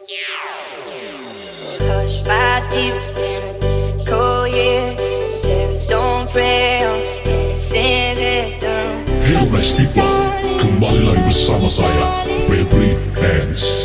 Hush, my tears it's been a difficult year. Terrorists don't prey on innocent victims. Hey nice people, kembali lagi bersama saya Febri Hands